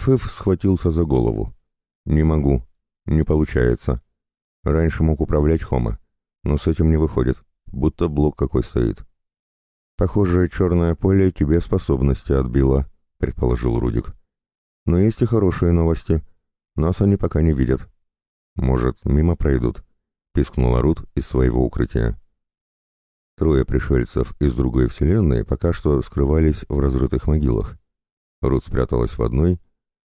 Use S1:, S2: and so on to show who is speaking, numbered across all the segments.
S1: Фыф схватился за голову. «Не могу. Не получается. Раньше мог управлять Хома, но с этим не выходит, будто блок какой стоит». «Похоже, черное поле тебе способности отбило», — предположил Рудик. «Но есть и хорошие новости. Нас они пока не видят. Может, мимо пройдут», — пискнула Рут из своего укрытия. Трое пришельцев из другой вселенной пока что скрывались в разрытых могилах. Рут спряталась в одной,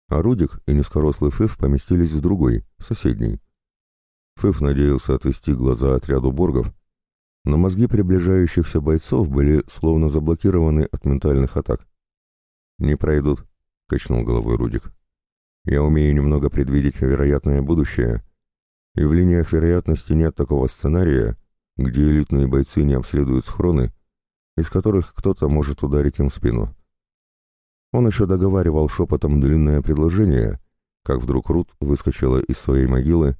S1: а Рудик и низкорослый Фыф поместились в другой, соседней. Фыф надеялся отвести глаза отряду боргов, но мозги приближающихся бойцов были словно заблокированы от ментальных атак. «Не пройдут», — качнул головой Рудик. «Я умею немного предвидеть вероятное будущее, и в линиях вероятности нет такого сценария, где элитные бойцы не обследуют схроны, из которых кто-то может ударить им в спину. Он еще договаривал шепотом длинное предложение, как вдруг Рут выскочила из своей могилы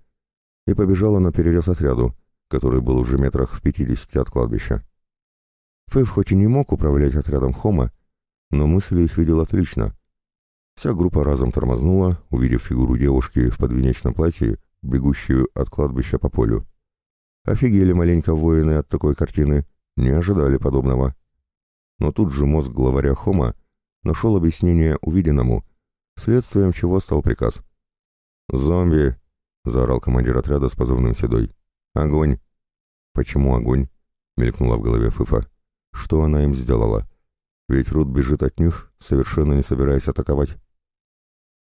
S1: и побежала на перерез отряду, который был уже метрах в пятидесяти от кладбища. Фэв хоть и не мог управлять отрядом Хома, но мысли их видел отлично. Вся группа разом тормознула, увидев фигуру девушки в подвенечном платье, бегущую от кладбища по полю. Офигели маленько воины от такой картины, не ожидали подобного. Но тут же мозг главаря Хома нашел объяснение увиденному, следствием чего стал приказ. «Зомби!» — заорал командир отряда с позывным «Седой». «Огонь!» «Почему огонь?» — мелькнула в голове Фыфа. «Что она им сделала? Ведь Рут бежит от них, совершенно не собираясь атаковать».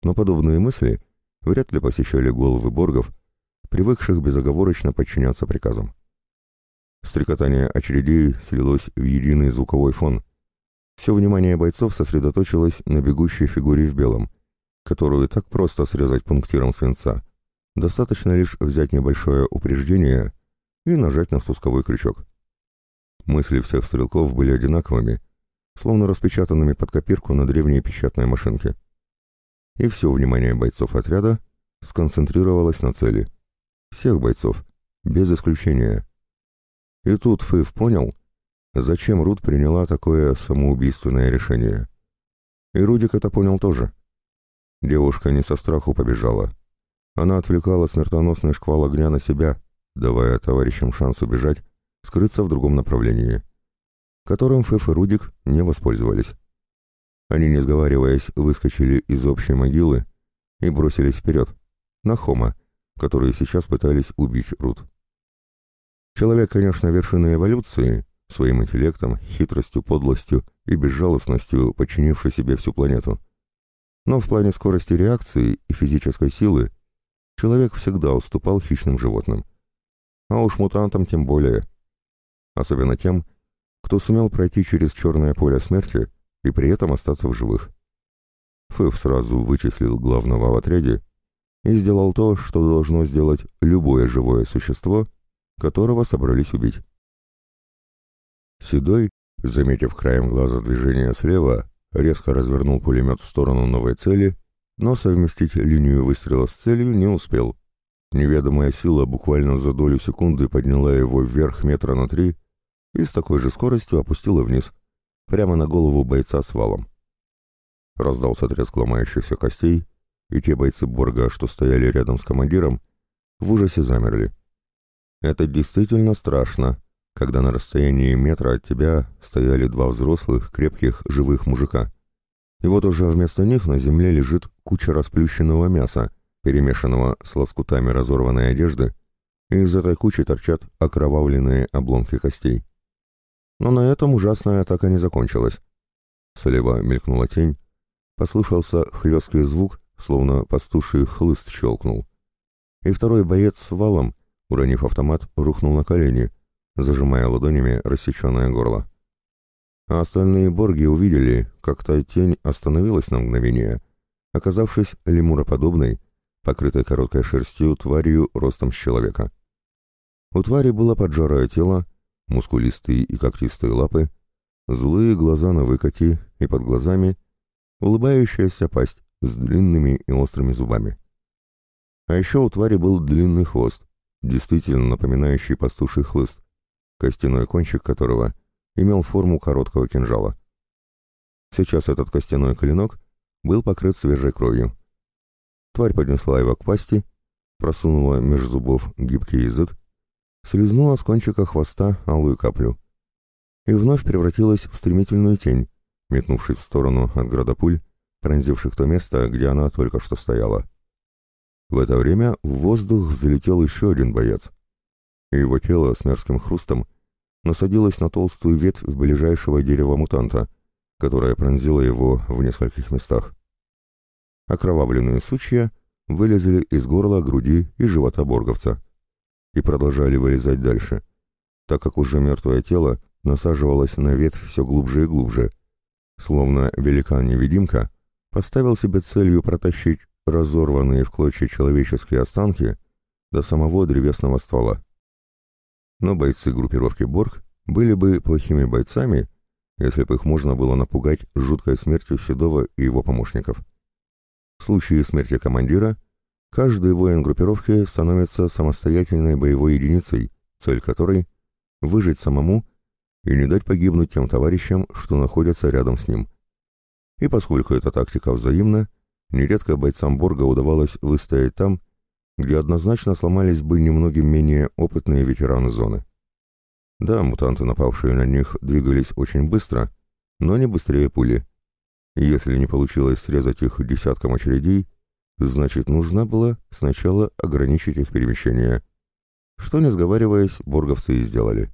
S1: Но подобные мысли вряд ли посещали головы боргов, привыкших безоговорочно подчиняться приказам. Стрекотание очередей слилось в единый звуковой фон. Все внимание бойцов сосредоточилось на бегущей фигуре в белом, которую так просто срезать пунктиром свинца. Достаточно лишь взять небольшое упреждение и нажать на спусковой крючок. Мысли всех стрелков были одинаковыми, словно распечатанными под копирку на древней печатной машинке. И все внимание бойцов отряда сконцентрировалось на цели — всех бойцов, без исключения. И тут Фыв понял, зачем Рут приняла такое самоубийственное решение. И Рудик это понял тоже. Девушка не со страху побежала. Она отвлекала смертоносный шквал огня на себя, давая товарищам шанс убежать, скрыться в другом направлении, которым Фыф и Рудик не воспользовались. Они, не сговариваясь, выскочили из общей могилы и бросились вперед, на Хома, которые сейчас пытались убить Рут. Человек, конечно, вершина эволюции, своим интеллектом, хитростью, подлостью и безжалостностью подчинивший себе всю планету. Но в плане скорости реакции и физической силы человек всегда уступал хищным животным. А уж мутантам тем более. Особенно тем, кто сумел пройти через черное поле смерти и при этом остаться в живых. Фэв сразу вычислил главного в отряде и сделал то, что должно сделать любое живое существо, которого собрались убить. Седой, заметив краем глаза движение слева, резко развернул пулемет в сторону новой цели, но совместить линию выстрела с целью не успел. Неведомая сила буквально за долю секунды подняла его вверх метра на три и с такой же скоростью опустила вниз, прямо на голову бойца с валом. Раздался треск ломающихся костей, и те бойцы Борга, что стояли рядом с командиром, в ужасе замерли. Это действительно страшно, когда на расстоянии метра от тебя стояли два взрослых, крепких, живых мужика. И вот уже вместо них на земле лежит куча расплющенного мяса, перемешанного с лоскутами разорванной одежды, и из этой кучи торчат окровавленные обломки костей. Но на этом ужасная атака не закончилась. Слева мелькнула тень, послышался хлесткий звук, словно пастуший хлыст щелкнул. И второй боец с валом, уронив автомат, рухнул на колени, зажимая ладонями рассеченное горло. А остальные борги увидели, как та тень остановилась на мгновение, оказавшись лемуроподобной, покрытой короткой шерстью тварью ростом с человека. У твари было поджарое тело, мускулистые и когтистые лапы, злые глаза на выкате и под глазами улыбающаяся пасть, с длинными и острыми зубами. А еще у твари был длинный хвост, действительно напоминающий пастуший хлыст, костяной кончик которого имел форму короткого кинжала. Сейчас этот костяной клинок был покрыт свежей кровью. Тварь поднесла его к пасти, просунула меж зубов гибкий язык, слезнула с кончика хвоста алую каплю и вновь превратилась в стремительную тень, метнувшись в сторону от града пуль, пронзивших то место, где она только что стояла. В это время в воздух взлетел еще один боец, и его тело с мерзким хрустом насадилось на толстую ветвь ближайшего дерева мутанта, которая пронзила его в нескольких местах. Окровавленные сучья вылезли из горла, груди и живота борговца и продолжали вылезать дальше, так как уже мертвое тело насаживалось на ветвь все глубже и глубже, словно великан-невидимка поставил себе целью протащить разорванные в клочья человеческие останки до самого древесного ствола. Но бойцы группировки Борг были бы плохими бойцами, если бы их можно было напугать жуткой смертью Седова и его помощников. В случае смерти командира каждый воин группировки становится самостоятельной боевой единицей, цель которой — выжить самому и не дать погибнуть тем товарищам, что находятся рядом с ним. И поскольку эта тактика взаимна, нередко бойцам Борга удавалось выстоять там, где однозначно сломались бы немногим менее опытные ветераны зоны. Да, мутанты, напавшие на них, двигались очень быстро, но не быстрее пули. Если не получилось срезать их десятком очередей, значит, нужно было сначала ограничить их перемещение. Что, не сговариваясь, борговцы и сделали.